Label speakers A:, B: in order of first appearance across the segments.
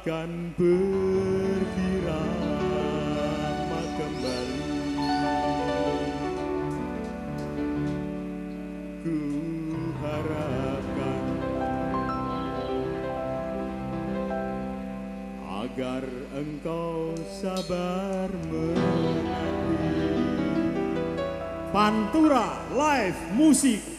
A: akan berbirama kembali. Ku harapkan Agar engkau sabar menanti Pantura Live Musik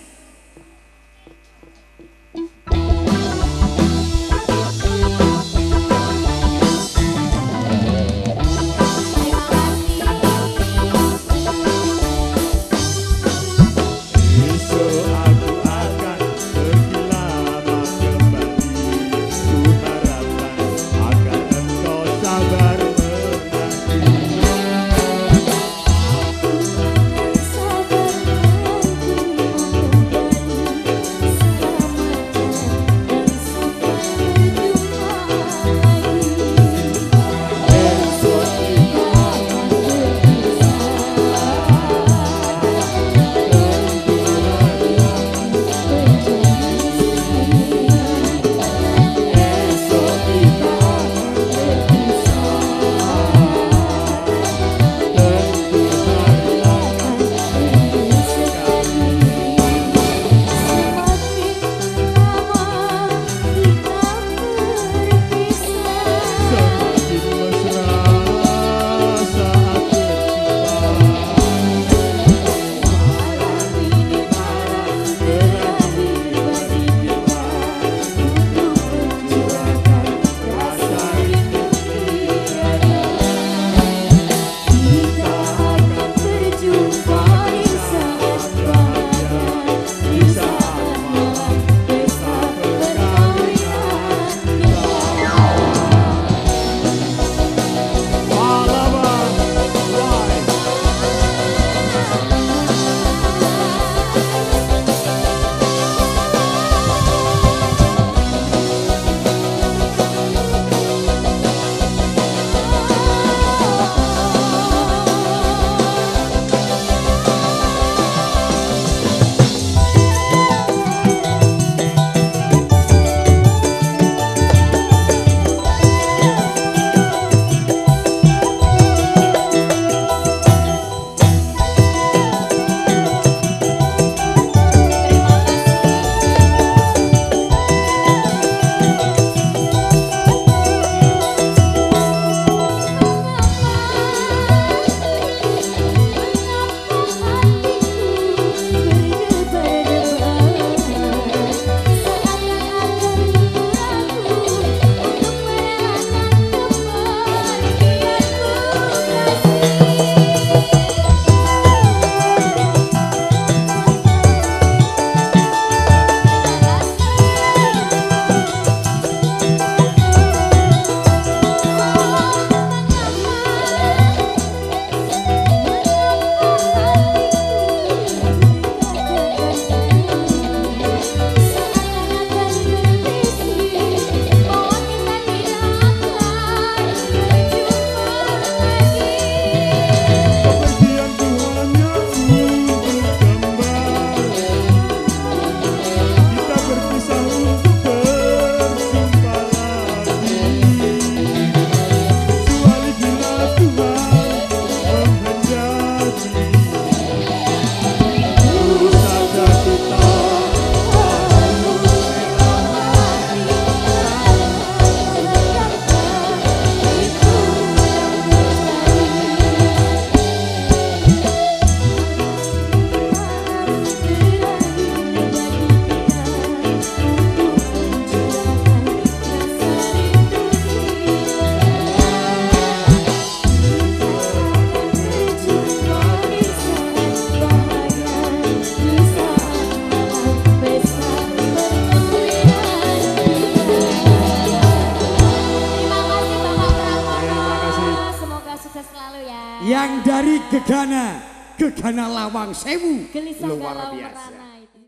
B: yang dari Gegana, Gegana Lawang Sewu.
C: Gelisah luar biasa. Merana.